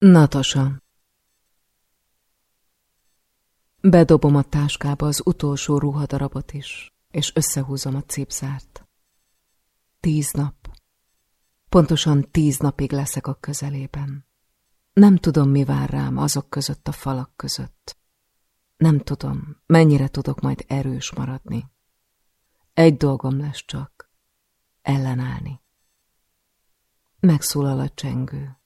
Natasa Bedobom a táskába az utolsó ruhadarabot is, és összehúzom a cipzárt. Tíz nap. Pontosan tíz napig leszek a közelében. Nem tudom, mi vár rám azok között a falak között. Nem tudom, mennyire tudok majd erős maradni. Egy dolgom lesz csak, ellenállni. Megszólal a csengő.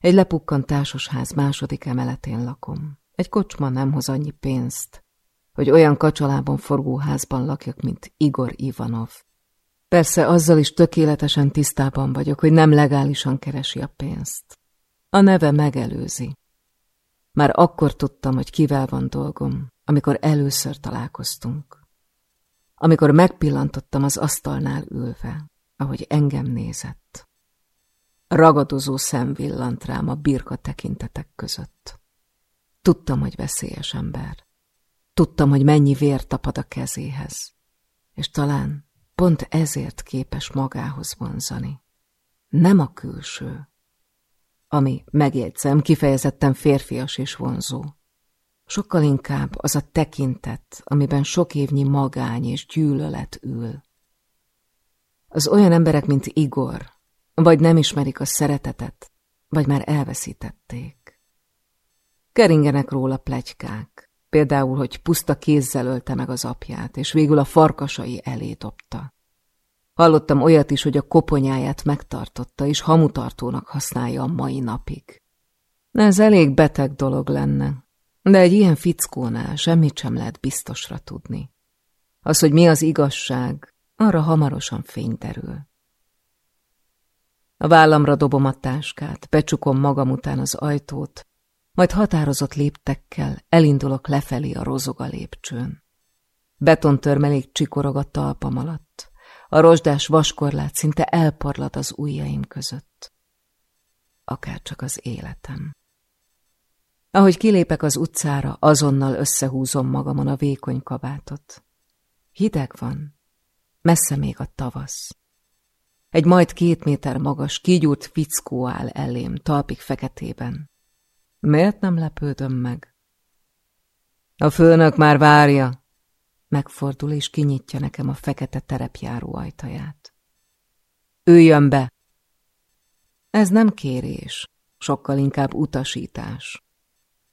Egy lepukkant társasház második emeletén lakom. Egy kocsma nem hoz annyi pénzt, hogy olyan kacsalában forgó házban lakjak, mint Igor Ivanov. Persze azzal is tökéletesen tisztában vagyok, hogy nem legálisan keresi a pénzt. A neve megelőzi. Már akkor tudtam, hogy kivel van dolgom, amikor először találkoztunk. Amikor megpillantottam az asztalnál ülve, ahogy engem nézett. Ragadozó szem villant rám a birka tekintetek között. Tudtam, hogy veszélyes ember. Tudtam, hogy mennyi vér tapad a kezéhez. És talán pont ezért képes magához vonzani. Nem a külső, ami, megjegyzem, kifejezetten férfias és vonzó. Sokkal inkább az a tekintet, amiben sok évnyi magány és gyűlölet ül. Az olyan emberek, mint Igor, vagy nem ismerik a szeretetet, vagy már elveszítették. Keringenek róla plegykák, például, hogy puszta kézzel ölte meg az apját, és végül a farkasai elé dobta. Hallottam olyat is, hogy a koponyáját megtartotta, és hamutartónak használja a mai napig. Ez elég beteg dolog lenne, de egy ilyen fickónál semmit sem lehet biztosra tudni. Az, hogy mi az igazság, arra hamarosan fény derül. A vállamra dobom a táskát, becsukom magam után az ajtót, majd határozott léptekkel elindulok lefelé a rozoga lépcsőn. Betontörmelék csikorog a talpam alatt. A rozsdás vaskorlát szinte elparlad az ujjaim között. Akárcsak az életem. Ahogy kilépek az utcára, azonnal összehúzom magamon a vékony kabátot. Hideg van, messze még a tavasz. Egy majd két méter magas, kigyúrt fickó áll elém, talpig feketében. Miért nem lepődöm meg? A főnök már várja. Megfordul és kinyitja nekem a fekete terepjáró ajtaját. Üljön be! Ez nem kérés, sokkal inkább utasítás.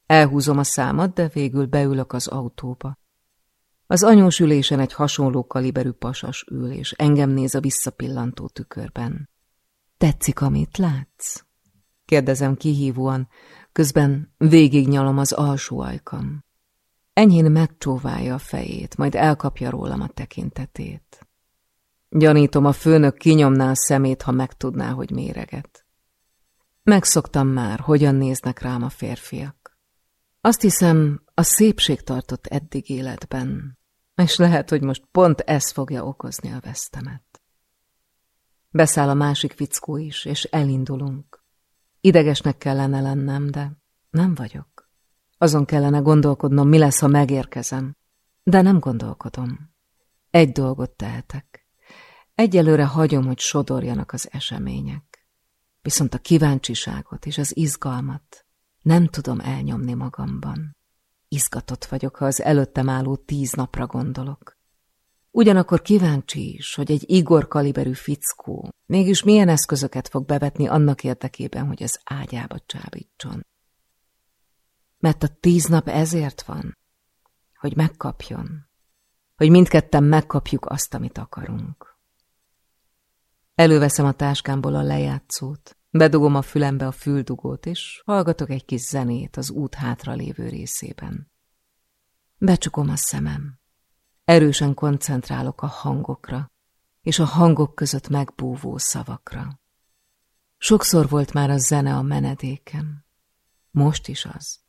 Elhúzom a számat, de végül beülök az autóba. Az anyós ülésen egy hasonló kaliberű pasas ül, és engem néz a visszapillantó tükörben. Tetszik, amit látsz? Kérdezem kihívóan, közben végignyalom az alsó ajkam. Enyhén megcsóválja a fejét, majd elkapja rólam a tekintetét. Gyanítom, a főnök kinyomná a szemét, ha megtudná, hogy méreget. Megszoktam már, hogyan néznek rám a férfiak. Azt hiszem, a szépség tartott eddig életben, és lehet, hogy most pont ez fogja okozni a vesztemet. Beszáll a másik fickó is, és elindulunk. Idegesnek kellene lennem, de nem vagyok. Azon kellene gondolkodnom, mi lesz, ha megérkezem. De nem gondolkodom. Egy dolgot tehetek. Egyelőre hagyom, hogy sodorjanak az események. Viszont a kíváncsiságot és az izgalmat nem tudom elnyomni magamban. Izgatott vagyok, ha az előttem álló tíz napra gondolok. Ugyanakkor kíváncsi is, hogy egy Igor kaliberű fickó mégis milyen eszközöket fog bevetni annak érdekében, hogy az ágyába csábítson. Mert a tíz nap ezért van, hogy megkapjon, hogy mindketten megkapjuk azt, amit akarunk. Előveszem a táskámból a lejátszót, Bedugom a fülembe a füldugót, és hallgatok egy kis zenét az út hátra lévő részében. Becsukom a szemem. Erősen koncentrálok a hangokra, és a hangok között megbúvó szavakra. Sokszor volt már a zene a menedékem. Most is az.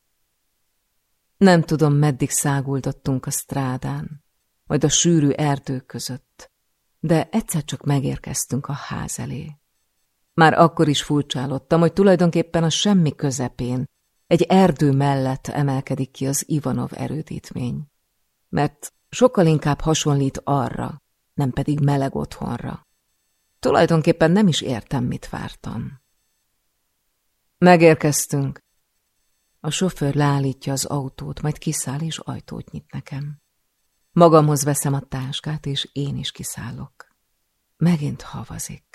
Nem tudom, meddig száguldottunk a strádán, majd a sűrű erdők között, de egyszer csak megérkeztünk a ház elé. Már akkor is furcsálottam, hogy tulajdonképpen a semmi közepén, egy erdő mellett emelkedik ki az Ivanov erődítmény. Mert sokkal inkább hasonlít arra, nem pedig meleg otthonra. Tulajdonképpen nem is értem, mit vártam. Megérkeztünk. A sofőr leállítja az autót, majd kiszáll és ajtót nyit nekem. Magamhoz veszem a táskát, és én is kiszállok. Megint havazik.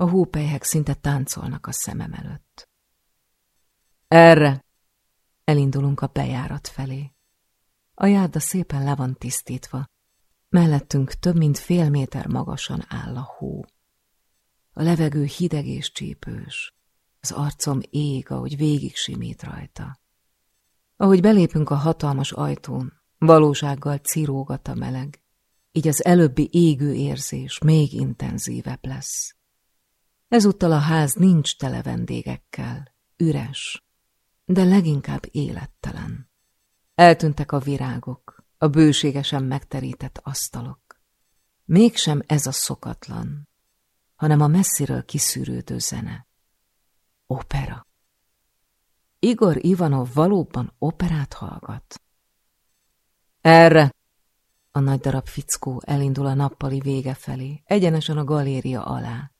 A hópelyhek szinte táncolnak a szemem előtt. Erre! Elindulunk a bejárat felé. A járda szépen le van tisztítva. Mellettünk több mint fél méter magasan áll a hó. A levegő hideg és csípős. Az arcom ég, ahogy végig simít rajta. Ahogy belépünk a hatalmas ajtón, valósággal cirógat a meleg, így az előbbi égő érzés még intenzívebb lesz. Ezúttal a ház nincs tele vendégekkel, üres, de leginkább élettelen. Eltűntek a virágok, a bőségesen megterített asztalok. Mégsem ez a szokatlan, hanem a messziről kiszűrődő zene. Opera. Igor Ivanov valóban operát hallgat. Erre! A nagy darab fickó elindul a nappali vége felé, egyenesen a galéria alá.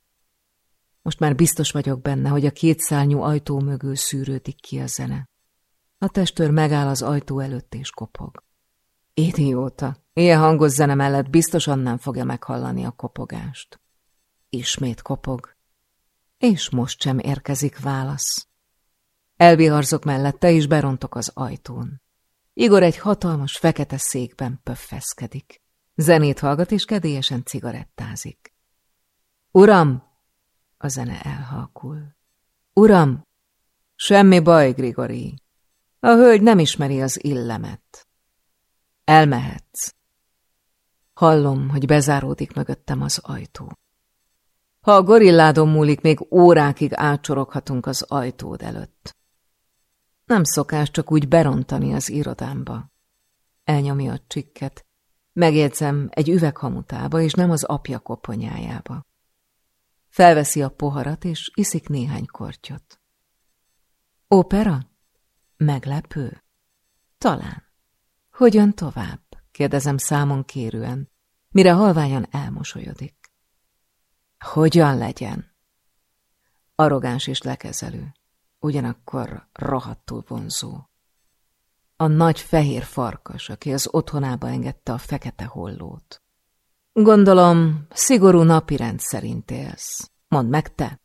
Most már biztos vagyok benne, hogy a kétszárnyú ajtó mögül szűrődik ki a zene. A testőr megáll az ajtó előtt és kopog. Idióta! Ilyen hangos zene mellett biztosan nem fogja meghallani a kopogást. Ismét kopog. És most sem érkezik válasz. Elviharzok mellette, és berontok az ajtón. Igor egy hatalmas, fekete székben pöffeszkedik. Zenét hallgat, és kedélyesen cigarettázik. Uram! A zene elhalkul. Uram! Semmi baj, Grigori. A hölgy nem ismeri az illemet. Elmehetsz. Hallom, hogy bezáródik mögöttem az ajtó. Ha a gorilládon múlik, még órákig átsoroghatunk az ajtód előtt. Nem szokás csak úgy berontani az irodámba. Elnyomja a csikket. Megjegyzem, egy üveghamutába, és nem az apja koponyájába. Felveszi a poharat, és iszik néhány kortyot. Opera? Meglepő? Talán. Hogyan tovább? kérdezem számon kérően, mire halványan elmosolyodik. Hogyan legyen? Arrogáns és lekezelő, ugyanakkor rohadtul vonzó. A nagy fehér farkas, aki az otthonába engedte a fekete hollót. Gondolom, szigorú napirend szerint élsz. Mondd meg te.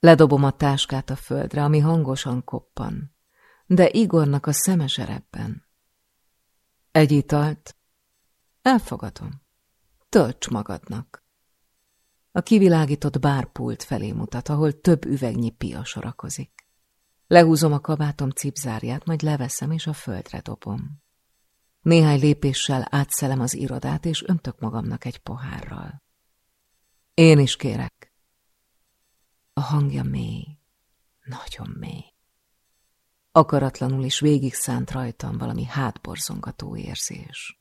Ledobom a táskát a földre, ami hangosan koppan, de Igornak a szemes erebben. Egy italt? Elfogadom. Tölts magadnak. A kivilágított bárpult felé mutat, ahol több üvegnyi pia sorakozik. Lehúzom a kabátom cipzárját, majd leveszem és a földre dobom. Néhány lépéssel átszelem az irodát, és öntök magamnak egy pohárral. Én is kérek. A hangja mély, nagyon mély. Akaratlanul is végig szánt rajtam valami hátborzongató érzés.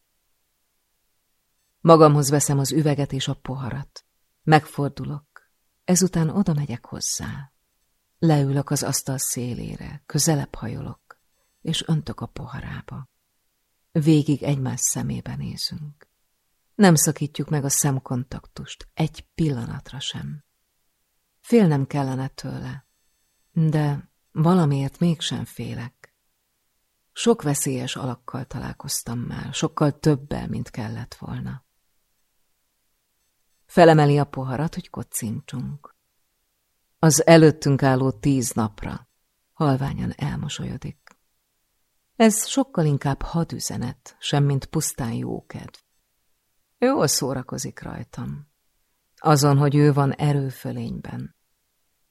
Magamhoz veszem az üveget és a poharat. Megfordulok, ezután oda megyek hozzá. Leülök az asztal szélére, közelebb hajolok, és öntök a poharába. Végig egymás szemébe nézünk. Nem szakítjuk meg a szemkontaktust, egy pillanatra sem. Félnem kellene tőle, de valamiért mégsem félek. Sok veszélyes alakkal találkoztam már, sokkal többel, mint kellett volna. Felemeli a poharat, hogy kocincsunk. Az előttünk álló tíz napra halványan elmosolyodik. Ez sokkal inkább hadüzenet, semmint pusztán jókedv. Jól szórakozik rajtam. Azon, hogy ő van erőfölényben.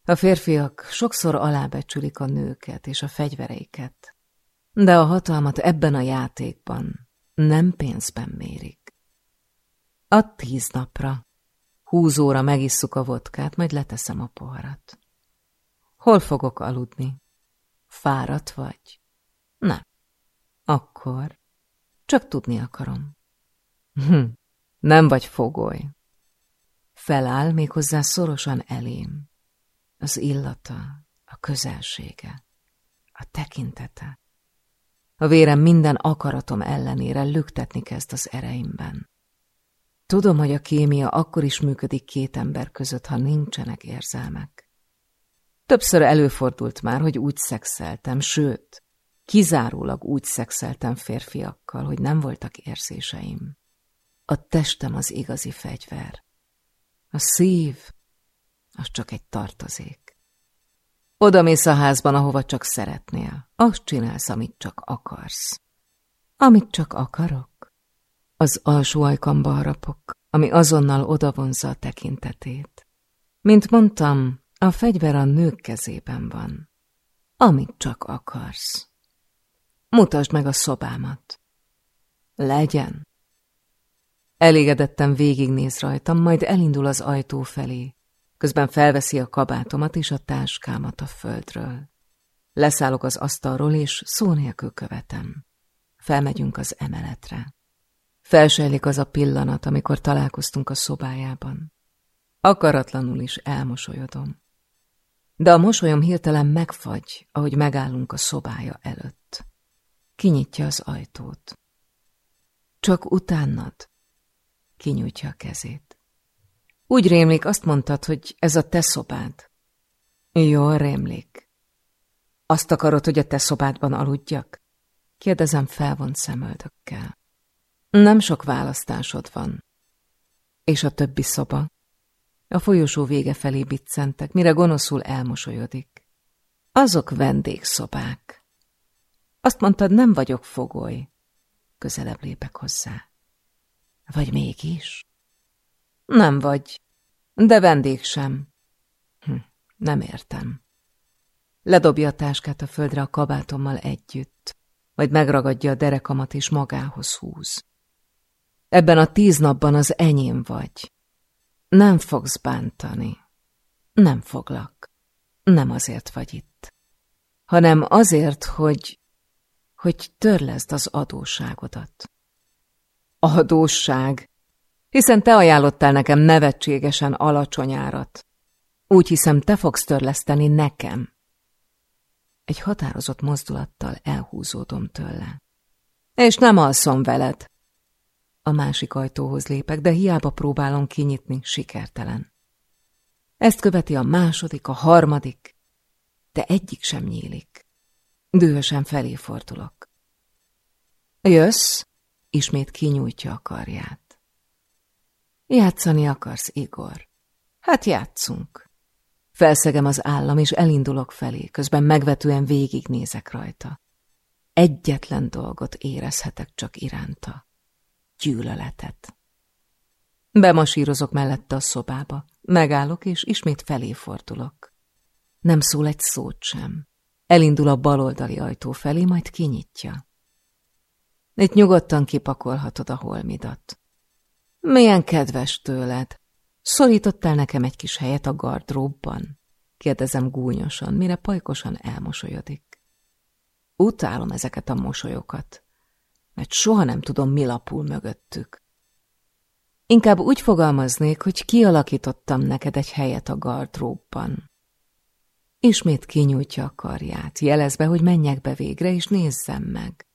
A férfiak sokszor alábecsülik a nőket és a fegyvereiket, de a hatalmat ebben a játékban nem pénzben mérik. A tíz napra. Húsz óra megisszuk a vodkát, majd leteszem a poharat. Hol fogok aludni? Fáradt vagy? Nem. Akkor csak tudni akarom. Hm, nem vagy fogoly. Feláll méghozzá szorosan elém. Az illata, a közelsége, a tekintete. A vérem minden akaratom ellenére lüktetni kezd az ereimben. Tudom, hogy a kémia akkor is működik két ember között, ha nincsenek érzelmek. Többször előfordult már, hogy úgy szexeltem, sőt, kizárólag úgy szexeltem férfiakkal, hogy nem voltak érzéseim. A testem az igazi fegyver. A szív, az csak egy tartozék. Oda mész a házban, ahova csak szeretnél. Azt csinálsz, amit csak akarsz. Amit csak akarok? Az alsó ajkamba harapok, ami azonnal odavonza a tekintetét. Mint mondtam, a fegyver a nők kezében van. Amit csak akarsz. Mutasd meg a szobámat. Legyen. Elégedetten végignéz rajtam, majd elindul az ajtó felé. Közben felveszi a kabátomat és a táskámat a földről. Leszállok az asztalról, és szó nélkül követem. Felmegyünk az emeletre. Felsejlik az a pillanat, amikor találkoztunk a szobájában. Akaratlanul is elmosolyodom. De a mosolyom hirtelen megfagy, ahogy megállunk a szobája előtt. Kinyitja az ajtót. Csak utánad. Kinyújtja a kezét. Úgy rémlik, azt mondtad, hogy ez a te szobád. Jól rémlik. Azt akarod, hogy a te szobádban aludjak? Kérdezem felvont szemöldökkel. Nem sok választásod van. És a többi szoba? A folyosó vége felé biccentek, mire gonoszul elmosolyodik. Azok vendégszobák. Azt mondtad, nem vagyok fogoly. Közelebb lépek hozzá. Vagy mégis? Nem vagy, de vendég sem. Hm, nem értem. Ledobja a táskát a földre a kabátommal együtt, majd megragadja a derekamat és magához húz. Ebben a tíz napban az enyém vagy. Nem fogsz bántani. Nem foglak. Nem azért vagy itt, hanem azért, hogy hogy törleszd az adósságodat. Adósság? Hiszen te ajánlottál nekem nevetségesen alacsony árat. Úgy hiszem, te fogsz törleszteni nekem. Egy határozott mozdulattal elhúzódom tőle. És nem alszom veled. A másik ajtóhoz lépek, de hiába próbálom kinyitni, sikertelen. Ezt követi a második, a harmadik, de egyik sem nyílik. Dühösen felé fordulok. Jössz? Ismét kinyújtja a karját. Játszani akarsz, Igor? Hát játszunk. Felszegem az állam, és elindulok felé, közben megvetően végignézek rajta. Egyetlen dolgot érezhetek csak iránta. Gyűlöletet. Bemasírozok mellette a szobába, megállok, és ismét felé fordulok. Nem szól egy szót sem. Elindul a baloldali ajtó felé, majd kinyitja. Itt nyugodtan kipakolhatod a holmidat. Milyen kedves tőled. Szorítottál nekem egy kis helyet a gardróbban? Kérdezem gúnyosan, mire pajkosan elmosolyodik. Utálom ezeket a mosolyokat, mert soha nem tudom, mi lapul mögöttük. Inkább úgy fogalmaznék, hogy kialakítottam neked egy helyet a gardróbban. Ismét kinyújtja a karját, jelezve, hogy menjek be végre, és nézzem meg.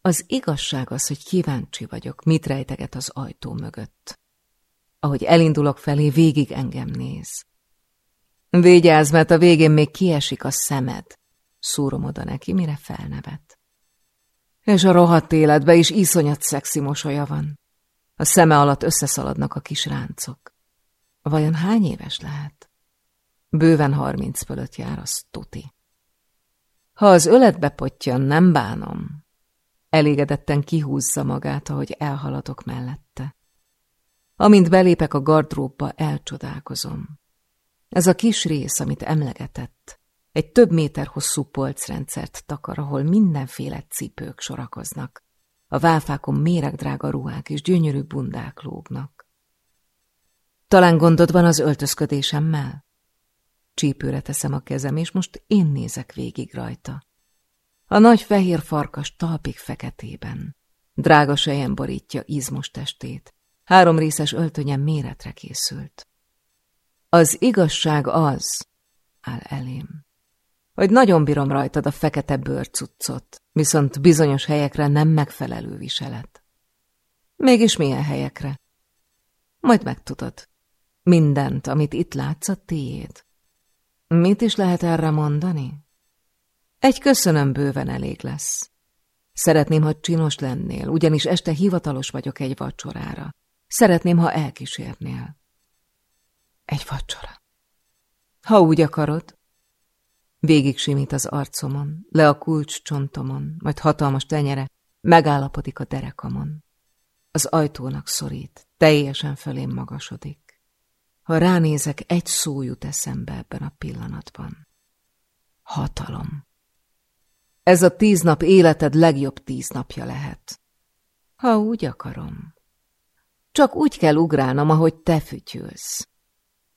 Az igazság az, hogy kíváncsi vagyok, mit rejteget az ajtó mögött. Ahogy elindulok felé, végig engem néz. Vigyázz, mert a végén még kiesik a szemed, szúrom oda neki, mire felnevet. És a rohadt életbe is iszonyat szexi mosolya van. A szeme alatt összeszaladnak a kis ráncok. Vajon hány éves lehet? Bőven harminc fölött jár, az tuti. Ha az öletbe pottyan, nem bánom. Elégedetten kihúzza magát, ahogy elhaladok mellette. Amint belépek a gardróbba, elcsodálkozom. Ez a kis rész, amit emlegetett, egy több méter hosszú polcrendszert takar, ahol mindenféle cipők sorakoznak. A válfákon méregdrága ruhák és gyönyörű bundák lógnak. Talán gondod van az öltözködésemmel? Csípőre teszem a kezem, és most én nézek végig rajta. A nagy fehér farkas talpig feketében. Drága sejen borítja izmos testét. Három részes öltönyen méretre készült. Az igazság az, áll elém, hogy nagyon bírom rajtad a fekete bőrcuccot, viszont bizonyos helyekre nem megfelelő viselet. Mégis milyen helyekre? Majd megtudod. Mindent, amit itt látsz, a tiéd. Mit is lehet erre mondani? Egy köszönöm bőven elég lesz. Szeretném, ha csinos lennél, ugyanis este hivatalos vagyok egy vacsorára. Szeretném, ha elkísérnél. Egy vacsora. Ha úgy akarod. Végig simít az arcomon, le a kulcs csontomon, majd hatalmas tenyere megállapodik a derekamon. Az ajtónak szorít, teljesen fölém magasodik. Ha ránézek, egy szó jut eszembe ebben a pillanatban. Hatalom. Ez a tíz nap életed legjobb tíz napja lehet. Ha úgy akarom. Csak úgy kell ugrálnom, ahogy te fütyülsz.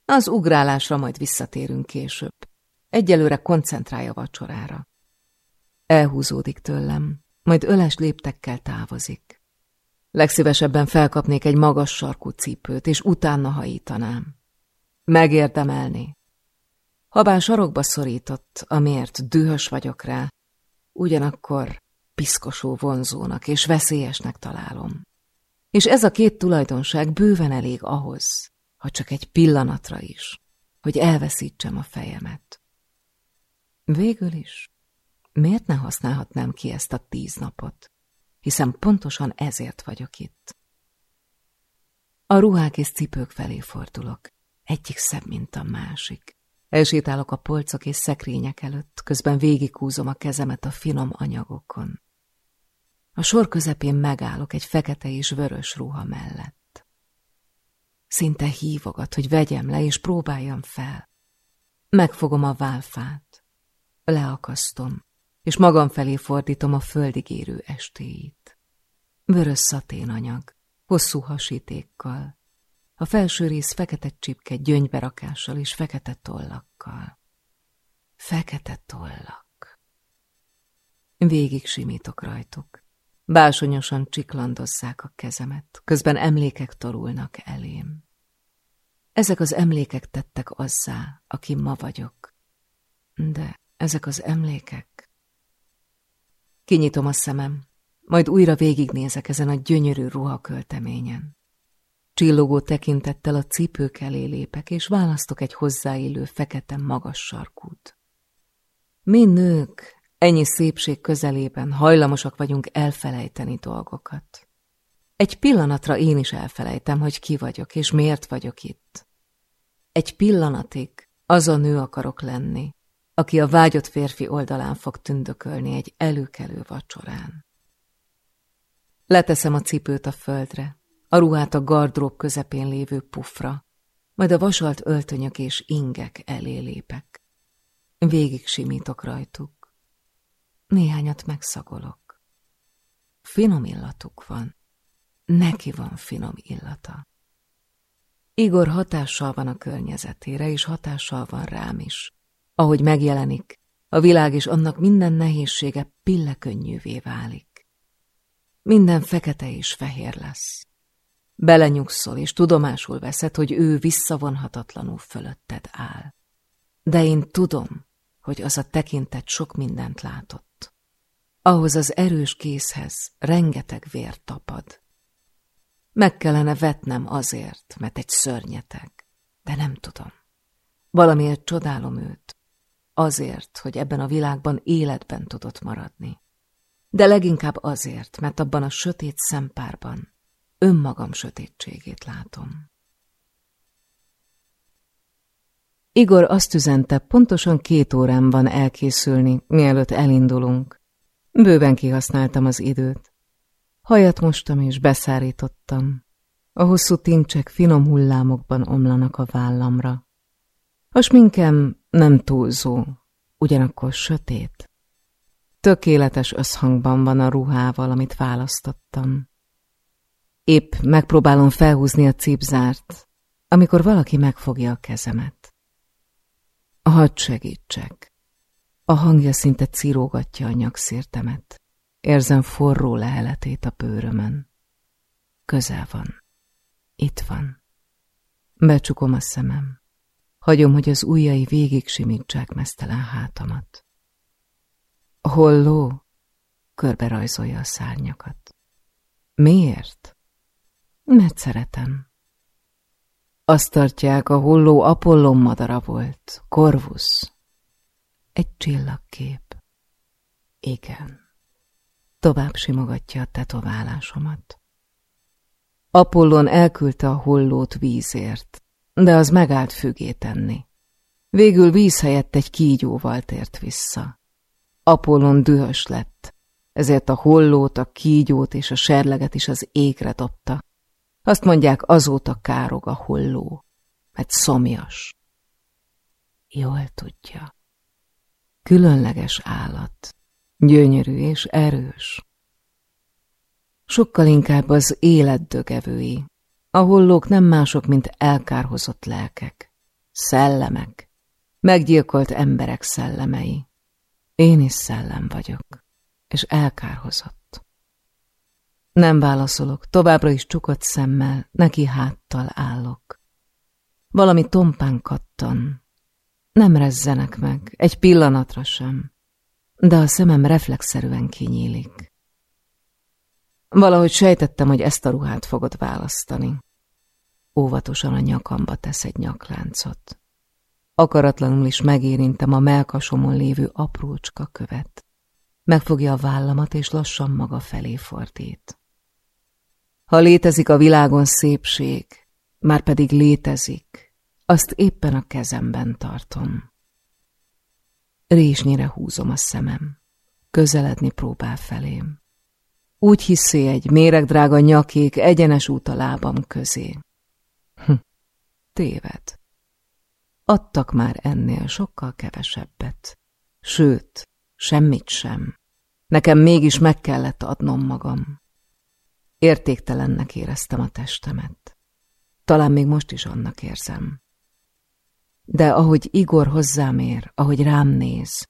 Az ugrálásra majd visszatérünk később. Egyelőre koncentrálja a vacsorára. Elhúzódik tőlem, majd öles léptekkel távozik. Legszívesebben felkapnék egy magas sarkú cipőt, és utána hajítanám. Megérdemelni. Habár sarokba szorított, amiért dühös vagyok rá, ugyanakkor piszkosó vonzónak és veszélyesnek találom. És ez a két tulajdonság bőven elég ahhoz, ha csak egy pillanatra is, hogy elveszítsem a fejemet. Végül is, miért ne használhatnám ki ezt a tíz napot? Hiszen pontosan ezért vagyok itt. A ruhák és cipők felé fordulok, egyik szebb, mint a másik. Elsétálok a polcok és szekrények előtt, közben végigúzom a kezemet a finom anyagokon. A sor közepén megállok egy fekete és vörös ruha mellett. Szinte hívogat, hogy vegyem le és próbáljam fel. Megfogom a válfát, leakasztom, és magam felé fordítom a földig érő estéit. Vörös szatén anyag, hosszú hasítékkal, a felső rész fekete csipke gyöngyberakással és fekete tollakkal. Fekete tollak. Végig simítok rajtuk. Básonyosan csiklandozzák a kezemet, közben emlékek torulnak elém. Ezek az emlékek tettek azzá, aki ma vagyok. De ezek az emlékek... Kinyitom a szemem, majd újra végignézek ezen a gyönyörű ruhakölteményen. Csillogó tekintettel a cipők elé lépek, és választok egy hozzáillő fekete magas sarkút. Mi nők ennyi szépség közelében hajlamosak vagyunk elfelejteni dolgokat. Egy pillanatra én is elfelejtem, hogy ki vagyok, és miért vagyok itt. Egy pillanatig az a nő akarok lenni, aki a vágyott férfi oldalán fog tündökölni egy előkelő vacsorán. Leteszem a cipőt a földre, a ruhát a gardrób közepén lévő pufra, majd a vasalt öltönyök és ingek elé lépek. Végig simítok rajtuk. Néhányat megszagolok. Finom illatuk van. Neki van finom illata. Igor hatással van a környezetére, és hatással van rám is. Ahogy megjelenik, a világ és annak minden nehézsége pillekönnyűvé válik. Minden fekete és fehér lesz. Belenyugszol, és tudomásul veszed, hogy ő visszavonhatatlanul fölötted áll. De én tudom, hogy az a tekintet sok mindent látott. Ahhoz az erős kézhez rengeteg vér tapad. Meg kellene vetnem azért, mert egy szörnyeteg, de nem tudom. Valamiért csodálom őt, azért, hogy ebben a világban életben tudott maradni. De leginkább azért, mert abban a sötét szempárban önmagam sötétségét látom. Igor azt üzente, pontosan két órán van elkészülni, mielőtt elindulunk. Bőven kihasználtam az időt. Hajat mostam és beszárítottam. A hosszú tincsek finom hullámokban omlanak a vállamra. A sminkem nem túlzó, ugyanakkor sötét. Tökéletes összhangban van a ruhával, amit választottam. Épp megpróbálom felhúzni a cipzárt, amikor valaki megfogja a kezemet. Hadd segítsek. A hangja szinte cirógatja a nyakszértemet. Érzem forró leheletét a bőrömön. Közel van. Itt van. Becsukom a szemem. Hagyom, hogy az ujjai végig simítsák mesztelen hátamat. Holló? Körbe rajzolja a szárnyakat. Miért? Mert szeretem. Azt tartják, a holló Apollon madara volt, Corvus. Egy csillagkép. Igen. Tovább simogatja a tetoválásomat. Apollon elküldte a hollót vízért, de az megállt tenni. Végül víz helyett egy kígyóval tért vissza. Apollon dühös lett, ezért a hollót, a kígyót és a serleget is az égre dobta. Azt mondják, azóta károg a holló, mert szomjas. Jól tudja. Különleges állat, gyönyörű és erős. Sokkal inkább az élet dögevői. A hollók nem mások, mint elkárhozott lelkek, szellemek, meggyilkolt emberek szellemei. Én is szellem vagyok, és elkárhozott. Nem válaszolok, továbbra is csukott szemmel, neki háttal állok. Valami tompán kattan. Nem rezzenek meg, egy pillanatra sem, de a szemem reflexzerűen kinyílik. Valahogy sejtettem, hogy ezt a ruhát fogod választani. Óvatosan a nyakamba tesz egy nyakláncot. Akaratlanul is megérintem a melkasomon lévő aprócska követ. Megfogja a vállamat, és lassan maga felé fordít. Ha létezik a világon szépség, már pedig létezik, azt éppen a kezemben tartom. Résnyire húzom a szemem. Közeledni próbál felém. Úgy hiszi egy méregdrága nyakék egyenes út a lábam közé. Hm, téved. Adtak már ennél sokkal kevesebbet. Sőt, semmit sem. Nekem mégis meg kellett adnom magam. Értéktelennek éreztem a testemet. Talán még most is annak érzem. De ahogy Igor hozzám ér, ahogy rám néz,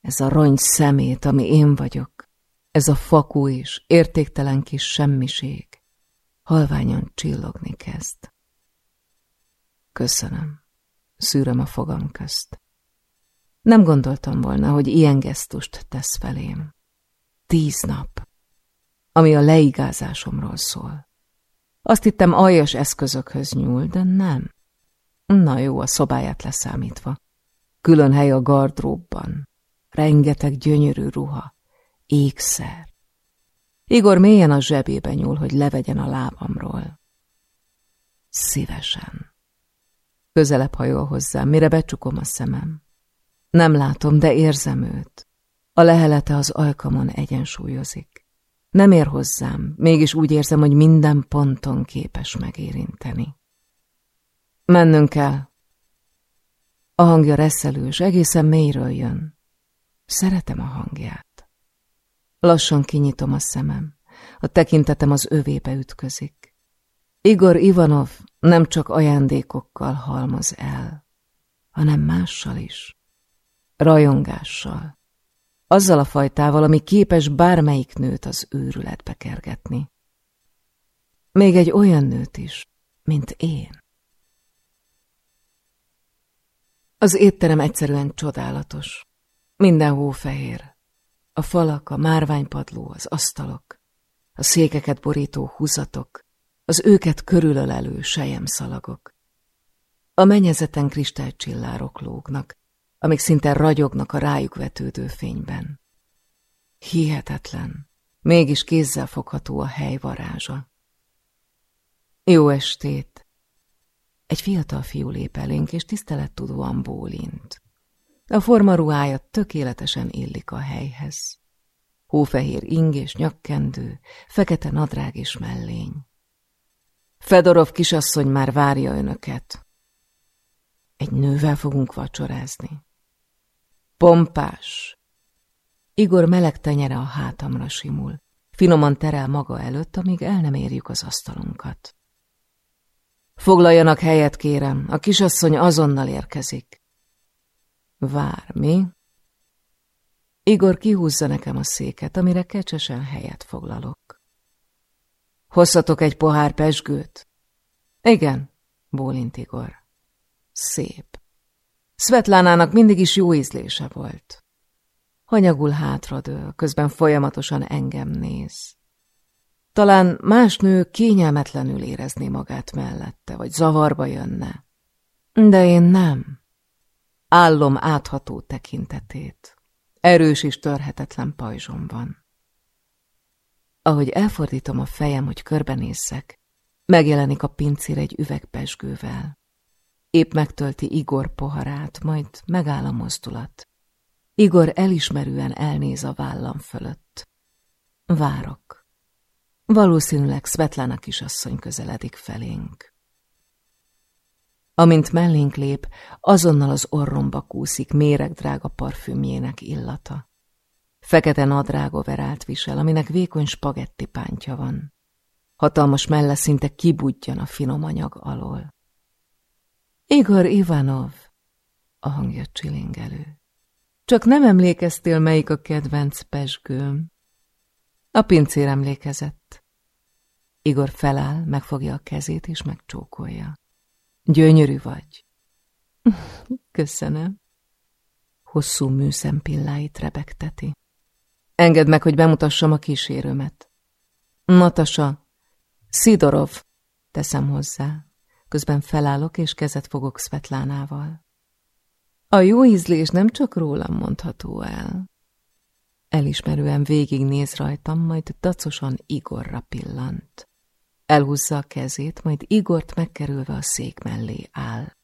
ez a rongy szemét, ami én vagyok, ez a fakú és értéktelen kis semmiség halványan csillogni kezd. Köszönöm, szűröm a fogam közt. Nem gondoltam volna, hogy ilyen gesztust tesz felém. Tíz nap, ami a leigázásomról szól. Azt hittem aljas eszközökhöz nyúl, de nem. Na jó, a szobáját leszámítva. Külön hely a gardróbban. Rengeteg gyönyörű ruha ékszer. Igor mélyen a zsebébe nyúl, hogy levegyen a lábamról. Szívesen. Közelebb hajol hozzám, mire becsukom a szemem. Nem látom, de érzem őt. A lehelete az alkamon egyensúlyozik. Nem ér hozzám, mégis úgy érzem, hogy minden ponton képes megérinteni. Mennünk kell. A hangja reszelős, egészen mélyről jön. Szeretem a hangját. Lassan kinyitom a szemem. A tekintetem az övébe ütközik. Igor Ivanov nem csak ajándékokkal halmoz el, hanem mással is. Rajongással. Azzal a fajtával, ami képes bármelyik nőt az őrületbe kergetni. Még egy olyan nőt is, mint én. Az étterem egyszerűen csodálatos. Minden hófehér, a falak, a márványpadló, az asztalok, a székeket borító húzatok, az őket körülölelő szalagok. A mennyezeten kristálycsillárok lógnak, amik szinte ragyognak a rájuk vetődő fényben. Hihetetlen, mégis kézzel fogható a hely varázsa. Jó estét! Egy fiatal fiú lép elénk, és tisztelettudóan bólint. A formaruhája tökéletesen illik a helyhez. Hófehér ing és nyakkendő, fekete nadrág és mellény. Fedorov kisasszony már várja önöket. Egy nővel fogunk vacsorázni. Pompás. Igor meleg tenyere a hátamra simul. Finoman terel maga előtt, amíg el nem érjük az asztalunkat. Foglaljanak helyet, kérem, a kisasszony azonnal érkezik. Vár, mi? Igor kihúzza nekem a széket, amire kecsesen helyet foglalok. Hozzatok egy pohár pesgőt? Igen, bólint Igor. Szép. Svetlánának mindig is jó ízlése volt. Hanyagul hátradől, közben folyamatosan engem néz. Talán más nő kényelmetlenül érezné magát mellette, vagy zavarba jönne. De én nem. Állom átható tekintetét. Erős és törhetetlen pajzsom van. Ahogy elfordítom a fejem, hogy körbenézzek, megjelenik a pincér egy üvegpesgővel. Épp megtölti Igor poharát, majd megáll a mozdulat. Igor elismerően elnéz a vállam fölött. Várok. Valószínűleg Svetlana kisasszony közeledik felénk. Amint mellénk lép, azonnal az orromba kúszik méregdrága parfümjének illata. Fekete nadrágoverált visel, aminek vékony spagetti pántja van. Hatalmas melle szinte kibudjan a finom anyag alól. Igor Ivanov, a hangja csilingelő. Csak nem emlékeztél, melyik a kedvenc pesgőm? A pincér emlékezett. Igor feláll, megfogja a kezét és megcsókolja. Gyönyörű vagy. Köszönöm. Hosszú műszempilláit rebegteti. Engedd meg, hogy bemutassam a kísérőmet. Natasa, Szidorov, teszem hozzá. Közben felállok, és kezet fogok Svetlánával. A jó ízlés nem csak rólam mondható el. Elismerően végignéz rajtam, majd dacosan Igorra pillant. Elhúzza a kezét, majd Igort megkerülve a szék mellé áll.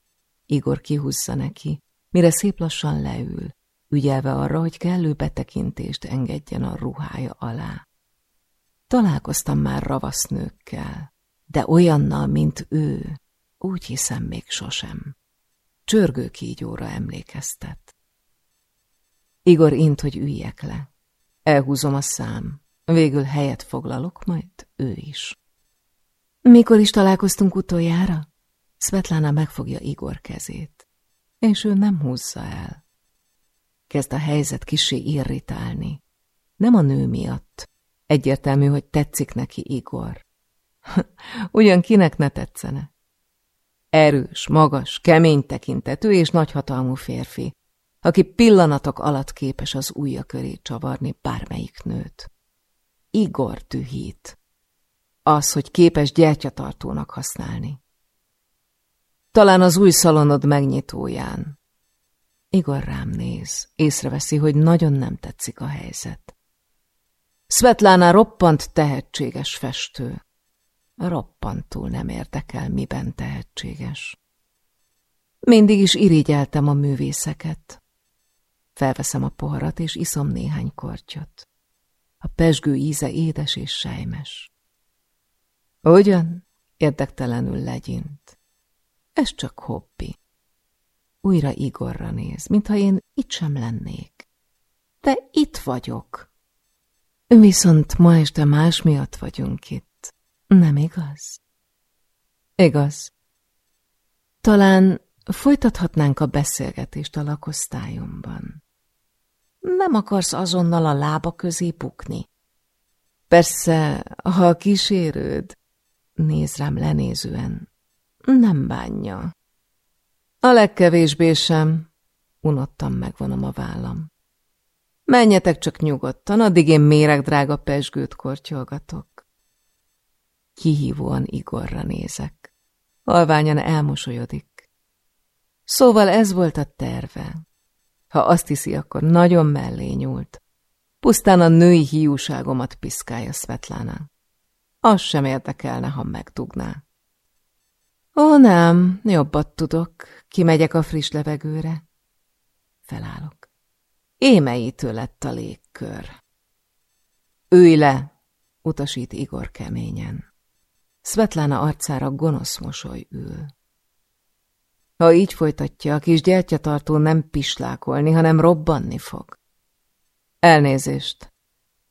Igor kihúzza neki, mire szép lassan leül, ügyelve arra, hogy kellő betekintést engedjen a ruhája alá. Találkoztam már ravasznőkkel, de olyannal, mint ő, úgy hiszem még sosem. Csörgő kígyóra emlékeztet. Igor int, hogy üljek le. Elhúzom a szám. Végül helyet foglalok, majd ő is. Mikor is találkoztunk utoljára? Svetlana megfogja Igor kezét, és ő nem húzza el. Kezd a helyzet kisé irritálni. Nem a nő miatt. Egyértelmű, hogy tetszik neki Igor. Ugyan kinek ne tetszene? Erős, magas, kemény tekintetű és nagyhatalmú férfi, aki pillanatok alatt képes az ujja köré csavarni bármelyik nőt. Igor tühít. Az, hogy képes gyertyatartónak használni. Talán az új szalonod megnyitóján. Igor rám néz, észreveszi, hogy nagyon nem tetszik a helyzet. Svetlana roppant tehetséges festő. Roppantul nem érdekel, miben tehetséges. Mindig is irigyeltem a művészeket. Felveszem a poharat, és iszom néhány kortyot. A pesgő íze édes és sejmes. Ugyan? Érdektelenül legyint. Ez csak hobbi. Újra Igorra néz, mintha én itt sem lennék. De itt vagyok. Viszont ma este más miatt vagyunk itt. Nem igaz? Igaz. Talán folytathatnánk a beszélgetést a lakosztályomban. Nem akarsz azonnal a lába közé bukni? Persze, ha a kísérőd, néz rám lenézően, nem bánja. A legkevésbé sem, unottam megvonom a vállam. Menjetek csak nyugodtan, addig én méregdrága pesgőt kortyolgatok. Kihívóan Igorra nézek. Alványan elmosolyodik. Szóval ez volt a terve. Ha azt hiszi, akkor nagyon mellé nyúlt. Pusztán a női hiúságomat piszkálja Svetlana. Az sem érdekelne, ha megdugná. Ó, nem, jobbat tudok. Kimegyek a friss levegőre. Felállok. Émeítő lett a légkör. Ülj le, utasít Igor keményen. Svetlana arcára gonosz mosoly ül. Ha így folytatja, a kis gyertyatartó nem pislákolni, hanem robbanni fog. Elnézést.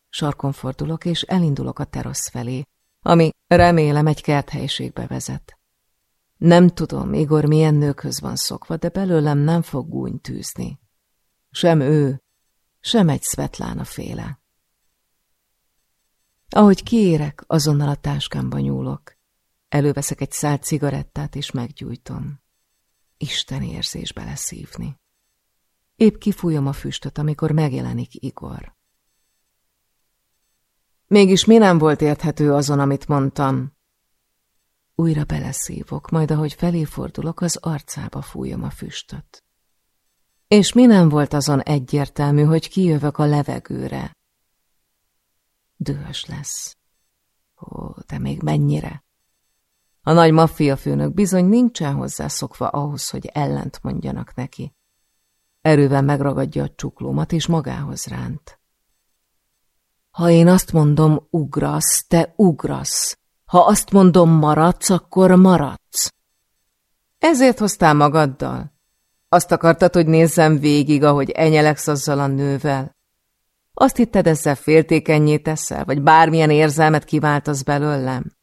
Sarkon fordulok, és elindulok a terasz felé, ami remélem egy kerthelyiségbe vezet. Nem tudom, Igor milyen nőkhöz van szokva, de belőlem nem fog gúny tűzni. Sem ő, sem egy Svetlana féle. Ahogy kiérek, azonnal a táskámba nyúlok. Előveszek egy szál cigarettát, és meggyújtom. Isten érzés beleszívni. Épp kifújom a füstöt, amikor megjelenik Igor. Mégis mi nem volt érthető azon, amit mondtam? Újra beleszívok, majd ahogy felé fordulok, az arcába fújom a füstöt. És mi nem volt azon egyértelmű, hogy kijövök a levegőre? Dühös lesz. Ó, de még mennyire? A nagy maffia főnök bizony nincsen hozzászokva ahhoz, hogy ellent mondjanak neki. Erővel megragadja a csuklómat, és magához ránt. Ha én azt mondom, ugrasz, te ugrasz. Ha azt mondom, maradsz, akkor maradsz. Ezért hoztál magaddal? Azt akartad, hogy nézzem végig, ahogy enyeleksz azzal a nővel? Azt hitted, ezzel féltékenyé teszel, vagy bármilyen érzelmet kiváltasz belőlem?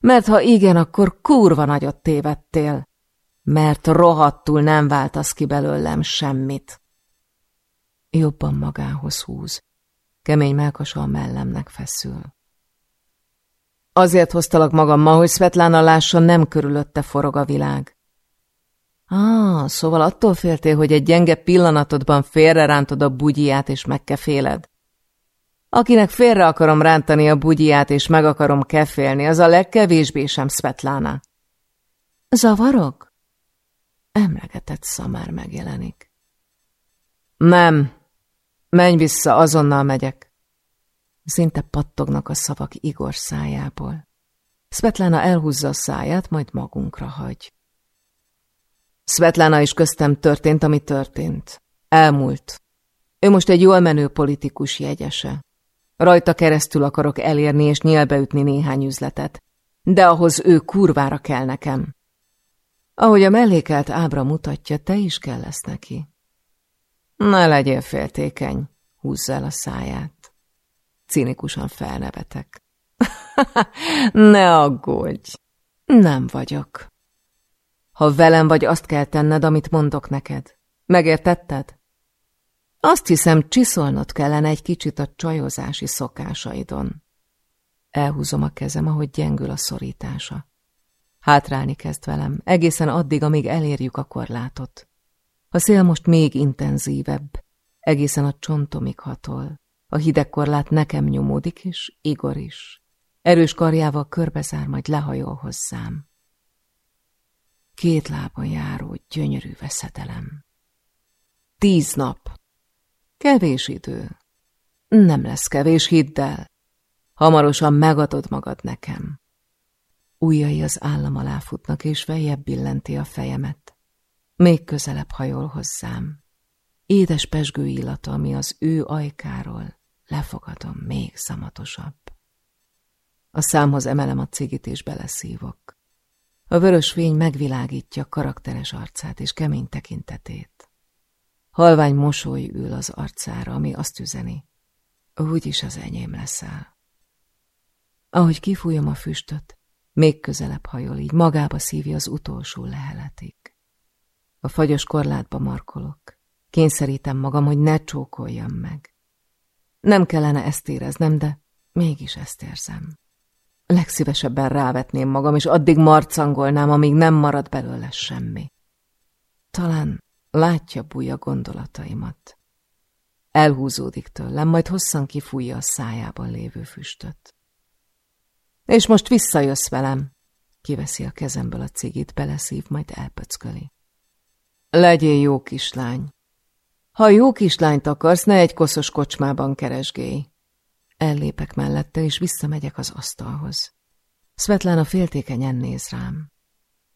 Mert ha igen, akkor kurva nagyot tévedtél. Mert rohadtul nem váltasz ki belőlem semmit. Jobban magához húz. Kemény melkasa a mellemnek feszül. Azért hoztalak magammal, hogy Svetlana lássa, nem körülötte forog a világ. Ah, szóval attól féltél, hogy egy gyenge pillanatodban félrerántod a bugyját és megkeféled? Akinek félre akarom rántani a bugyját és meg akarom kefélni, az a legkevésbé sem Svetlana. Zavarok? Emlegetett szamár megjelenik. Nem, menj vissza, azonnal megyek. Szinte pattognak a szavak Igor szájából. Svetlana elhúzza a száját, majd magunkra hagy. Svetlana is köztem történt, ami történt. Elmúlt. Ő most egy jól menő politikus jegyese. Rajta keresztül akarok elérni és nyílbeütni néhány üzletet, de ahhoz ő kurvára kell nekem. Ahogy a mellékelt ábra mutatja, te is kell lesz neki. Ne legyél féltékeny, húzza el a száját. Cinikusan felnevetek. ne aggódj! Nem vagyok. Ha velem vagy, azt kell tenned, amit mondok neked. Megértetted? Azt hiszem, csiszolnod kellene egy kicsit a csajozási szokásaidon. Elhúzom a kezem, ahogy gyengül a szorítása. Hátrálni kezd velem, egészen addig, amíg elérjük a korlátot. A szél most még intenzívebb, egészen a csontomig hatol. A hideg korlát nekem nyomódik, és Igor is. Erős karjával körbezár, majd lehajol hozzám. Két lábon járó, gyönyörű veszedelem. Tíz nap. Kevés idő. Nem lesz kevés, hidd el. Hamarosan megadod magad nekem. Újjai az állam alá futnak, és feljebb billenti a fejemet. Még közelebb hajol hozzám. Édes pesgő illata, ami az ő ajkáról, lefogadom, még szamatosabb. A számhoz emelem a cigit, és beleszívok. A vörös fény megvilágítja karakteres arcát és kemény tekintetét. Halvány mosoly ül az arcára, ami azt üzeni. Úgyis az enyém leszel. Ahogy kifújom a füstöt, még közelebb hajol, így magába szívja az utolsó leheletig. A fagyos korlátba markolok. Kényszerítem magam, hogy ne csókoljam meg. Nem kellene ezt éreznem, de mégis ezt érzem. Legszívesebben rávetném magam, és addig marcangolnám, amíg nem marad belőle semmi. Talán látja bújja gondolataimat. Elhúzódik tőlem, majd hosszan kifújja a szájában lévő füstöt. És most visszajössz velem. Kiveszi a kezemből a cigit, beleszív, majd elpöcköli. Legyél jó kislány. Ha jó kislányt akarsz, ne egy koszos kocsmában keresgélj. Ellépek mellette, és visszamegyek az asztalhoz. Svetlana féltékenyen néz rám.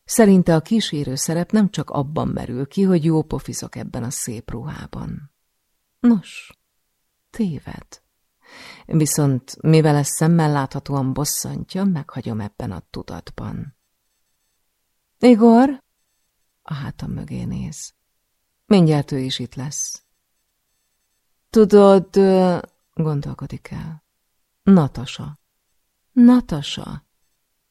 Szerinte a kísérő szerep nem csak abban merül ki, hogy jó pofizok ebben a szép ruhában. Nos, téved. Viszont mivel ez szemmel láthatóan bosszantja, meghagyom ebben a tudatban. Igor? A hátam mögé néz. Mindjárt ő is itt lesz. Tudod, gondolkodik el. Natasa. Natasa.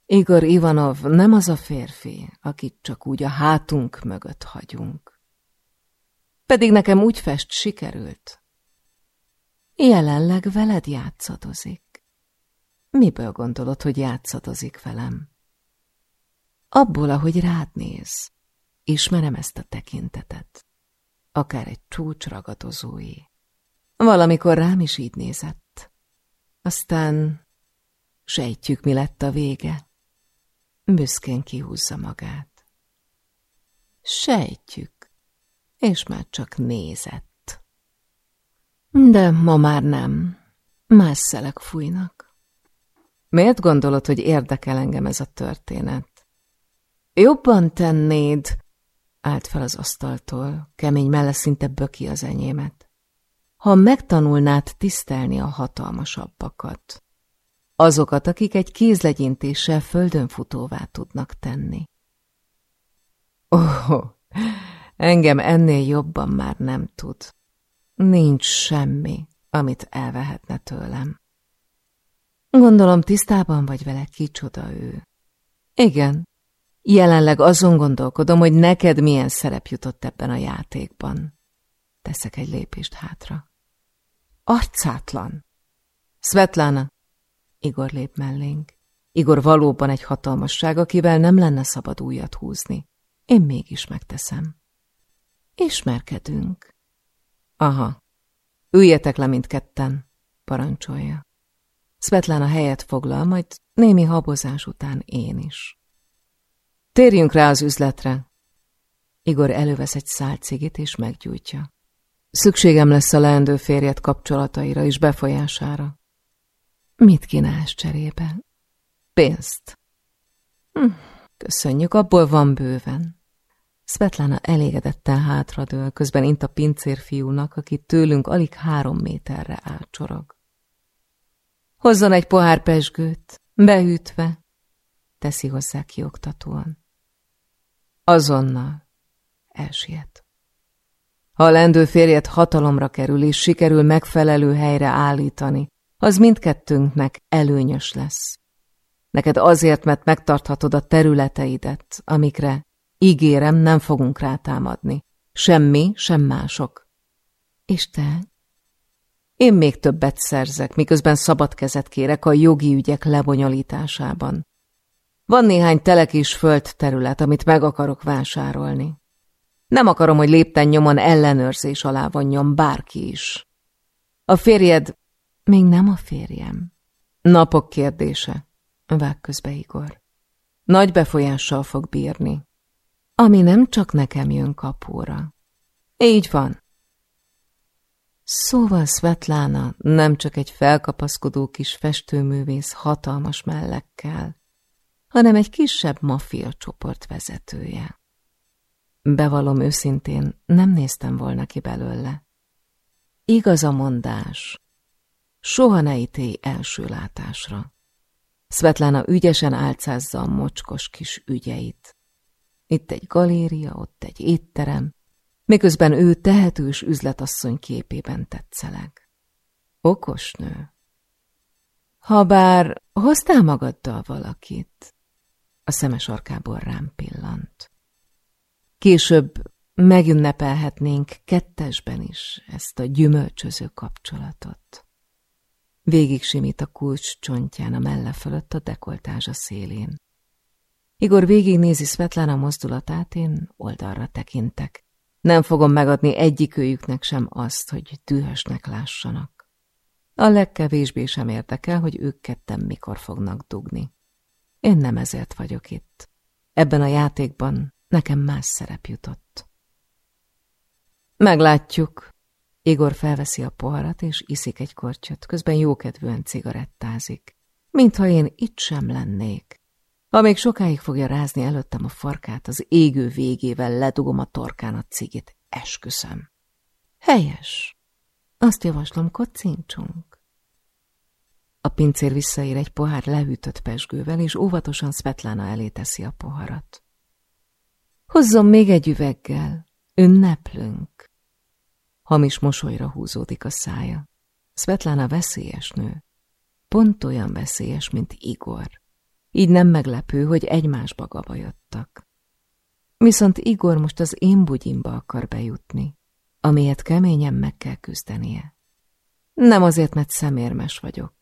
Igor Ivanov nem az a férfi, akit csak úgy a hátunk mögött hagyunk. Pedig nekem úgy fest sikerült. Jelenleg veled játszadozik. Miből gondolod, hogy játszadozik velem? Abból, ahogy rád néz. Ismerem ezt a tekintetet. Akár egy csúcs ragadozói. Valamikor rám is így nézett. Aztán sejtjük, mi lett a vége. Büszkén kihúzza magát. Sejtjük, és már csak nézett. De ma már nem. Más szelek fújnak. Miért gondolod, hogy érdekel engem ez a történet? Jobban tennéd, állt fel az asztaltól, kemény melle szinte böki az enyémet. Ha megtanulnád tisztelni a hatalmasabbakat, azokat, akik egy kézlegyintéssel földönfutóvá tudnak tenni. Oh, engem ennél jobban már nem tud. Nincs semmi, amit elvehetne tőlem. Gondolom tisztában vagy vele, kicsoda ő. Igen, jelenleg azon gondolkodom, hogy neked milyen szerep jutott ebben a játékban. Teszek egy lépést hátra. Arcátlan! Svetlana! Igor lép mellénk. Igor valóban egy hatalmasság, akivel nem lenne szabad újat húzni. Én mégis megteszem. Ismerkedünk. Aha. Üljetek le mindketten, parancsolja. Svetlana helyet foglal, majd némi habozás után én is. Térjünk rá az üzletre. Igor elővesz egy szál cigit és meggyújtja. Szükségem lesz a leendő férjet kapcsolataira és befolyására. Mit kínálsz cserébe? Pénzt. Hm, köszönjük, abból van bőven. Svetlana elégedetten hátradől, közben int a pincérfiúnak, aki tőlünk alig három méterre átcsorog. Hozzon egy pohár pesgőt, behűtve, teszi hozzá kioktatóan. Azonnal elsiet. Ha a lendő férjet hatalomra kerül, és sikerül megfelelő helyre állítani, az mindkettőnknek előnyös lesz. Neked azért, mert megtarthatod a területeidet, amikre, ígérem, nem fogunk rátámadni. Semmi, sem mások. És te? Én még többet szerzek, miközben szabad kezet kérek a jogi ügyek lebonyolításában. Van néhány telek és földterület, amit meg akarok vásárolni. Nem akarom, hogy lépten nyomon ellenőrzés alá vonjon bárki is. A férjed még nem a férjem. Napok kérdése, vág közbe Igor. Nagy befolyással fog bírni, ami nem csak nekem jön kapóra. Így van. Szóval Svetlana nem csak egy felkapaszkodó kis festőművész hatalmas mellekkel, hanem egy kisebb maffia csoport vezetője. Bevallom őszintén, nem néztem volna ki belőle. Igaz a mondás, soha ne ítélj első látásra. Svetlana ügyesen álcázza a mocskos kis ügyeit. Itt egy galéria, ott egy étterem, miközben ő tehetős üzletasszony képében tetszeleg. Okos nő. Habár hoztál magaddal valakit? A szemes arkából rám pillant. Később megünnepelhetnénk kettesben is ezt a gyümölcsöző kapcsolatot. Végig simít a kulcs csontján a melle fölött a dekoltázsa szélén. Igor végignézi Svetlana mozdulatát, én oldalra tekintek. Nem fogom megadni egyikőjüknek sem azt, hogy dühösnek lássanak. A legkevésbé sem érdekel, hogy ők ketten mikor fognak dugni. Én nem ezért vagyok itt. Ebben a játékban nekem más szerep jutott. Meglátjuk, Igor felveszi a poharat, és iszik egy kortyot, közben jókedvűen cigarettázik. Mintha én itt sem lennék. Ha még sokáig fogja rázni előttem a farkát, az égő végével ledugom a torkán a cigit, esküszöm. Helyes. Azt javaslom, kocincsunk. A pincér visszaér egy pohár lehűtött pesgővel, és óvatosan Svetlana elé teszi a poharat. Hozzon még egy üveggel, ünneplünk. Hamis mosolyra húzódik a szája. Svetlana veszélyes nő. Pont olyan veszélyes, mint Igor. Így nem meglepő, hogy egymásba gabajodtak. Viszont Igor most az én bugyimba akar bejutni, amiért keményen meg kell küzdenie. Nem azért, mert szemérmes vagyok,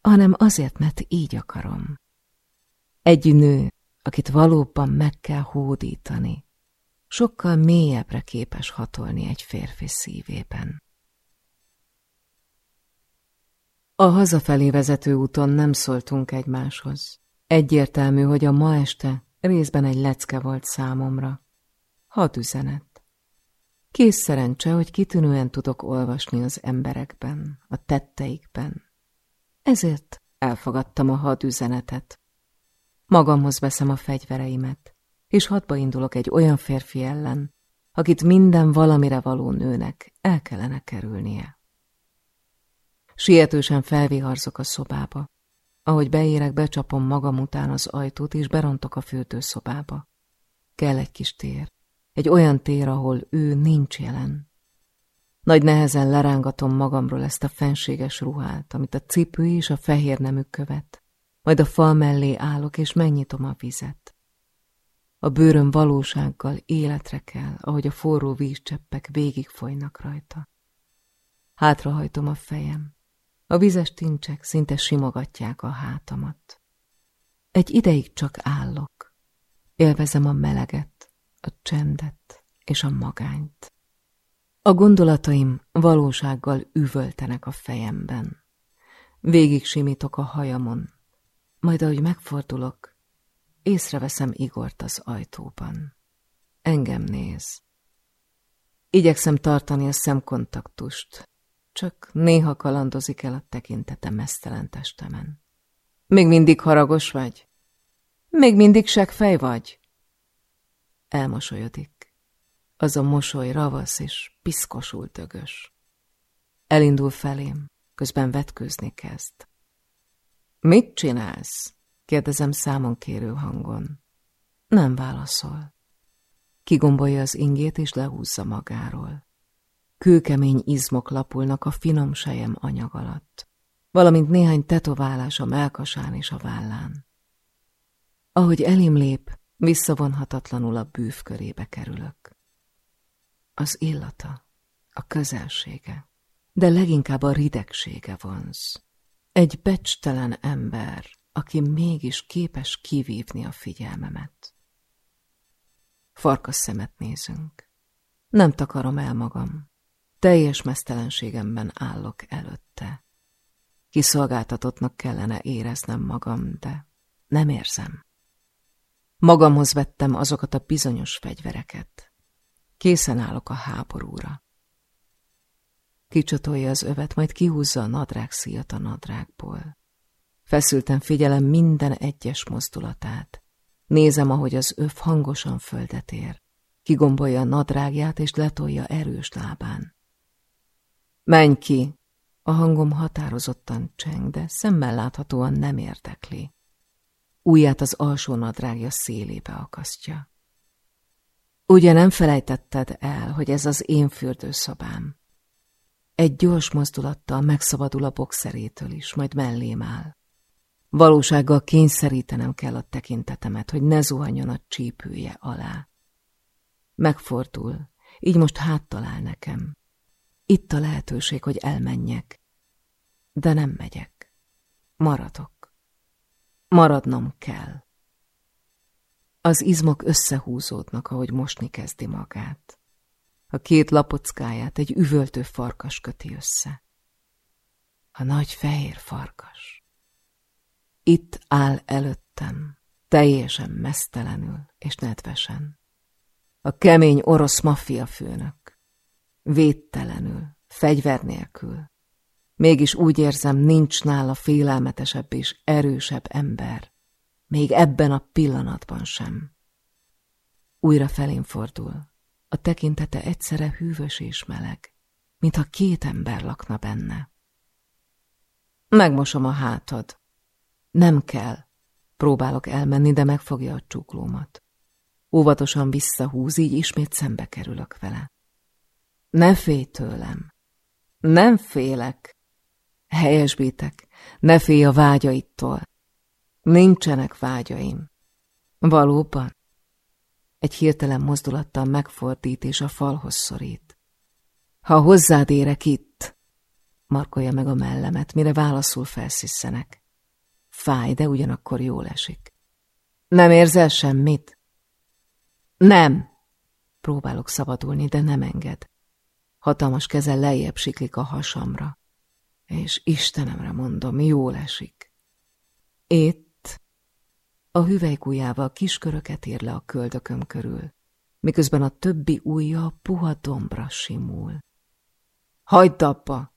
hanem azért, mert így akarom. Egy nő, akit valóban meg kell hódítani, sokkal mélyebbre képes hatolni egy férfi szívében. A hazafelé vezető úton nem szóltunk egymáshoz. Egyértelmű, hogy a ma este részben egy lecke volt számomra. Hat üzenet. Kész szerencse, hogy kitűnően tudok olvasni az emberekben, a tetteikben. Ezért elfogadtam a had üzenetet. Magamhoz veszem a fegyvereimet, és hadba indulok egy olyan férfi ellen, akit minden valamire való nőnek el kellene kerülnie. Sietősen felviharzok a szobába. Ahogy beérek, becsapom magam után az ajtót, és berontok a fürdőszobába. Kell egy kis tér. Egy olyan tér, ahol ő nincs jelen. Nagy nehezen lerángatom magamról ezt a fenséges ruhát, amit a cipő és a fehér nemük követ. Majd a fal mellé állok, és megnyitom a vizet. A bőröm valósággal életre kell, ahogy a forró vízcseppek végigfolynak rajta. Hátrahajtom a fejem. A vizes tincsek szinte simogatják a hátamat. Egy ideig csak állok. Élvezem a meleget, a csendet és a magányt. A gondolataim valósággal üvöltenek a fejemben. Végig simítok a hajamon, majd ahogy megfordulok, észreveszem Igort az ajtóban. Engem néz. Igyekszem tartani a szemkontaktust, csak néha kalandozik el a tekintete mesztelen testemen. Még mindig haragos vagy? Még mindig fej vagy? Elmosolyodik. Az a mosoly ravasz és piszkosul tögös. Elindul felém, közben vetkőzni kezd. Mit csinálsz? kérdezem számon kérő hangon. Nem válaszol. Kigombolja az ingét és lehúzza magáról. Kőkemény izmok lapulnak a finom sejem anyag alatt, valamint néhány tetoválás a melkasán és a vállán. Ahogy elim lép, visszavonhatatlanul a bűv körébe kerülök. Az illata, a közelsége, de leginkább a ridegsége vonz. Egy becstelen ember, aki mégis képes kivívni a figyelmemet. Farkas szemet nézünk. Nem takarom el magam. Teljes mesztelenségemben állok előtte. Kiszolgáltatottnak kellene éreznem magam, de nem érzem. Magamhoz vettem azokat a bizonyos fegyvereket. Készen állok a háborúra. Kicsatolja az övet, majd kihúzza a nadrág szíjat a nadrágból. Feszülten figyelem minden egyes mozdulatát. Nézem, ahogy az öv hangosan földet ér. Kigombolja a nadrágját, és letolja erős lábán. Menj ki! A hangom határozottan cseng, de szemmel láthatóan nem érdekli. Újját az alsó nadrágja szélébe akasztja. Ugye nem felejtetted el, hogy ez az én fürdőszobám? Egy gyors mozdulattal megszabadul a boxerétől is, majd mellém áll. Valósággal kényszerítenem kell a tekintetemet, hogy ne zuhanjon a csípője alá. Megfordul, így most háttalál nekem. Itt a lehetőség, hogy elmenjek. De nem megyek. Maradok. Maradnom kell. Az izmok összehúzódnak, ahogy mosni kezdi magát. A két lapockáját egy üvöltő farkas köti össze. A nagy fehér farkas. Itt áll előttem, teljesen mesztelenül és nedvesen. A kemény orosz maffia főnök. Védtelenül, fegyver nélkül. Mégis úgy érzem, nincs nála félelmetesebb és erősebb ember, még ebben a pillanatban sem. Újra felén fordul. A tekintete egyszerre hűvös és meleg, mintha két ember lakna benne. Megmosom a hátad. Nem kell. Próbálok elmenni, de megfogja a csuklómat. Óvatosan visszahúz, így ismét szembe kerülök vele. Ne félj tőlem. Nem félek. Helyesbítek. Ne félj a vágyaittól. Nincsenek vágyaim. Valóban? Egy hirtelen mozdulattal megfordít és a falhoz szorít. Ha hozzád érek itt, markolja meg a mellemet, mire válaszul felszisszenek. Fáj, de ugyanakkor jól esik. Nem érzel semmit? Nem! Próbálok szabadulni, de nem enged. Hatalmas keze lejjebb siklik a hasamra. és Istenemre mondom, jól esik. Itt a hüvelykújjával kisköröket ér le a köldököm körül, miközben a többi ujja puha dombra simul. Hagyd abba!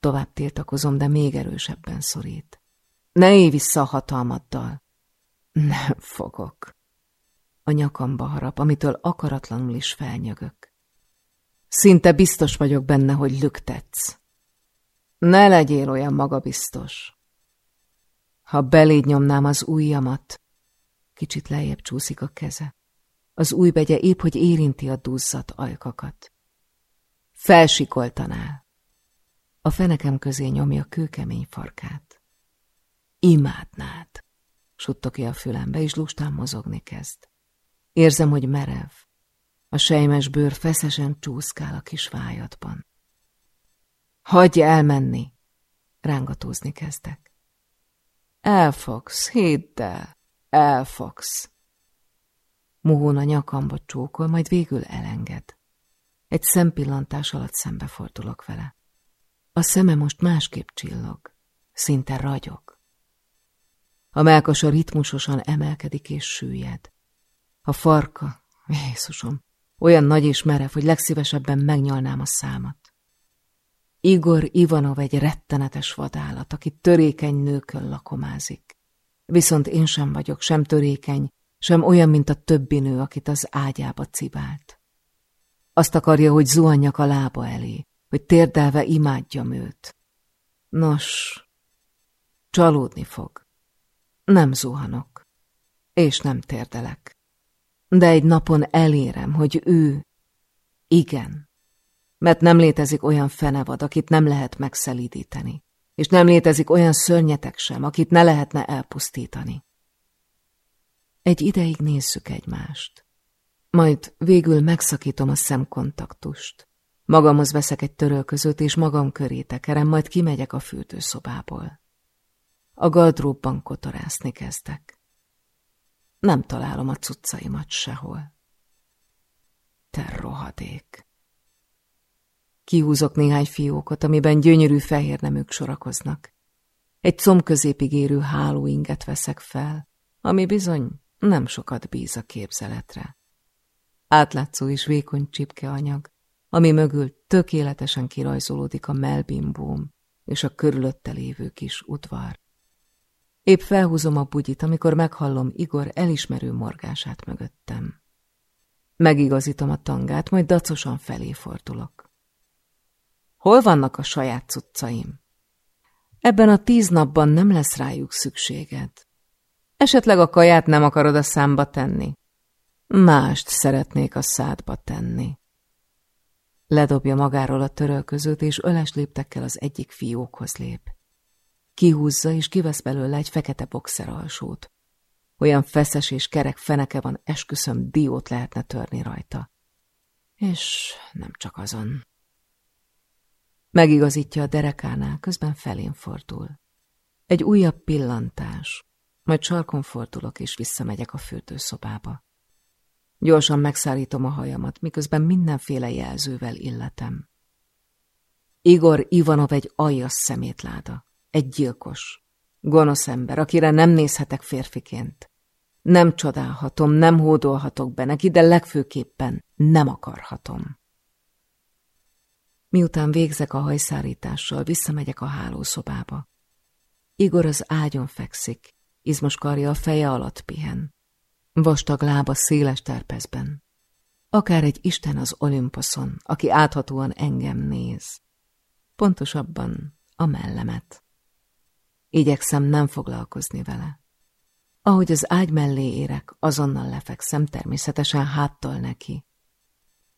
Tovább tiltakozom, de még erősebben szorít. Ne élj vissza a hatalmaddal! Nem fogok. A nyakamba harap, amitől akaratlanul is felnyögök. Szinte biztos vagyok benne, hogy lüktetsz. Ne legyél olyan magabiztos. Ha beléd nyomnám az ujjamat, kicsit lejjebb csúszik a keze. Az újbegye épp, hogy érinti a duzzat ajkakat. Felsikoltanál. A fenekem közé nyomja kőkemény farkát. Imádnád, suttogja a fülembe, és lustán mozogni kezd. Érzem, hogy merev. A sejmes bőr feszesen csúszkál a kis vájadban. Hagyj elmenni! Rángatózni kezdek. Elfogsz, hidd el, elfogsz. Muhón a nyakamba csókol, majd végül elenged. Egy szempillantás alatt szembefordulok vele. A szeme most másképp csillog, szinte ragyog. A melkasa ritmusosan emelkedik és süllyed. A farka, Jézusom, olyan nagy és merev, hogy legszívesebben megnyalnám a számat. Igor Ivanov egy rettenetes vadállat, aki törékeny nőkön lakomázik. Viszont én sem vagyok sem törékeny, sem olyan, mint a többi nő, akit az ágyába cibált. Azt akarja, hogy zuhanjak a lába elé, hogy térdelve imádjam őt. Nos, csalódni fog. Nem zuhanok, és nem térdelek. De egy napon elérem, hogy ő, igen, mert nem létezik olyan fenevad, akit nem lehet megszelídíteni, és nem létezik olyan szörnyetek sem, akit ne lehetne elpusztítani. Egy ideig nézzük egymást. Majd végül megszakítom a szemkontaktust. Magamhoz veszek egy törölközőt, és magam köré tekerem, majd kimegyek a fürdőszobából. A gardróbban kotorászni kezdek. Nem találom a cuccaimat sehol. Te rohadék! Kihúzok néhány fiókot, amiben gyönyörű fehér neműk sorakoznak. Egy combközépig érő hálóinget veszek fel, ami bizony nem sokat bíz a képzeletre. Átlátszó és vékony csipke anyag, ami mögül tökéletesen kirajzolódik a melbimbóm és a körülötte lévő kis udvar. Épp felhúzom a bugyit, amikor meghallom Igor elismerő morgását mögöttem. Megigazítom a tangát, majd dacosan felé fordulok. Hol vannak a saját cuccaim? Ebben a tíz napban nem lesz rájuk szükséged. Esetleg a kaját nem akarod a számba tenni? Mást szeretnék a szádba tenni. Ledobja magáról a törölközőt, és öles léptekkel az egyik fiókhoz lép. Kihúzza, és kivesz belőle egy fekete boxer alsót. Olyan feszes és kerek feneke van, esküszöm, diót lehetne törni rajta. És nem csak azon. Megigazítja a derekánál, közben felén fordul. Egy újabb pillantás, majd sarkon fordulok, és visszamegyek a fürdőszobába. Gyorsan megszállítom a hajamat, miközben mindenféle jelzővel illetem. Igor Ivanov egy aljas szemétláda, egy gyilkos, gonosz ember, akire nem nézhetek férfiként. Nem csodálhatom, nem hódolhatok be neki, de legfőképpen nem akarhatom. Miután végzek a hajszárítással, visszamegyek a hálószobába. Igor az ágyon fekszik, izmos karja a feje alatt pihen. Vastag lába széles terpezben. Akár egy Isten az Olimposzon, aki áthatóan engem néz. Pontosabban a mellemet. Igyekszem nem foglalkozni vele. Ahogy az ágy mellé érek, azonnal lefekszem, természetesen háttal neki.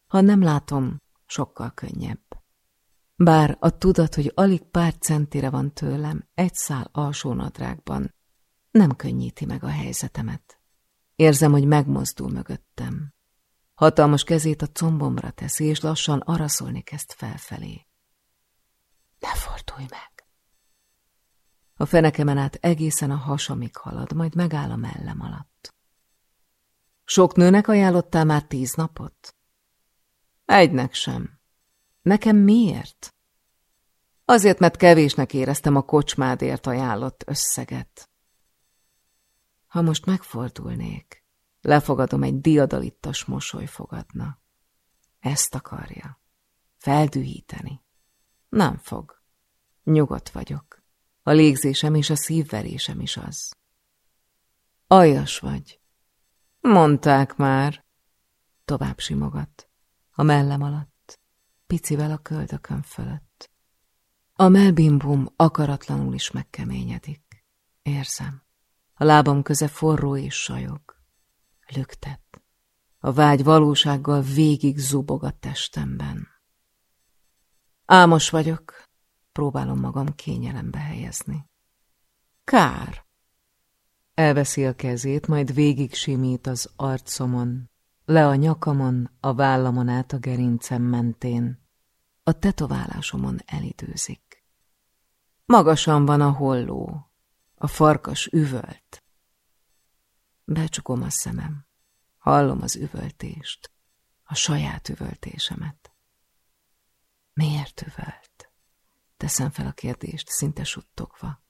Ha nem látom, sokkal könnyebb. Bár a tudat, hogy alig pár centire van tőlem, egy szál alsónadrágban, nem könnyíti meg a helyzetemet. Érzem, hogy megmozdul mögöttem. Hatalmas kezét a combomra teszi, és lassan araszolni kezd felfelé. Ne fordulj meg! A fenekemen át egészen a hasamig halad, majd megáll a mellem alatt. Sok nőnek ajánlottál már tíz napot? Egynek sem. Nekem miért? Azért, mert kevésnek éreztem a kocsmádért ajánlott összeget. Ha most megfordulnék, lefogadom egy diadalittas mosoly fogadna. Ezt akarja. Feldühíteni. Nem fog. Nyugodt vagyok. A légzésem és a szívverésem is az. Aljas vagy. Mondták már. Tovább simogat. A mellem alatt. Picivel a köldökön fölött. A melbimbum akaratlanul is megkeményedik. Érzem. A lábam köze forró és sajog. Lüktet. A vágy valósággal végig zubog a testemben. Ámos vagyok, próbálom magam kényelembe helyezni. Kár. Elveszi a kezét, majd végig simít az arcomon, le a nyakamon, a vállamon át a gerincem mentén. A tetoválásomon elidőzik. Magasan van a holló, a farkas üvölt. Becsukom a szemem, hallom az üvöltést, a saját üvöltésemet. Miért üvölt? Teszem fel a kérdést, szinte suttogva.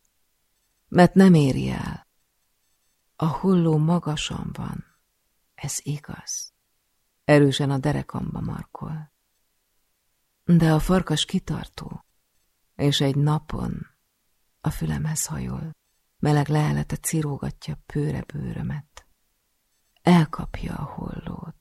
Mert nem éri el. A hulló magasan van. Ez igaz. Erősen a derekamba markol. De a farkas kitartó, és egy napon a fülemhez hajol, meleg lehelete cirógatja pőre bőrömet. Elkapja a holló.